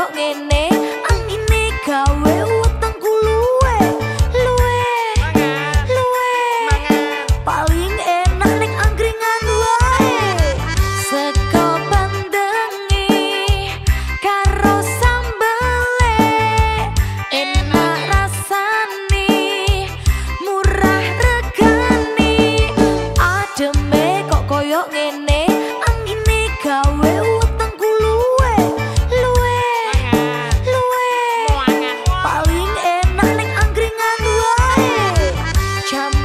kéo ghen chăm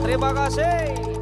terima kasih.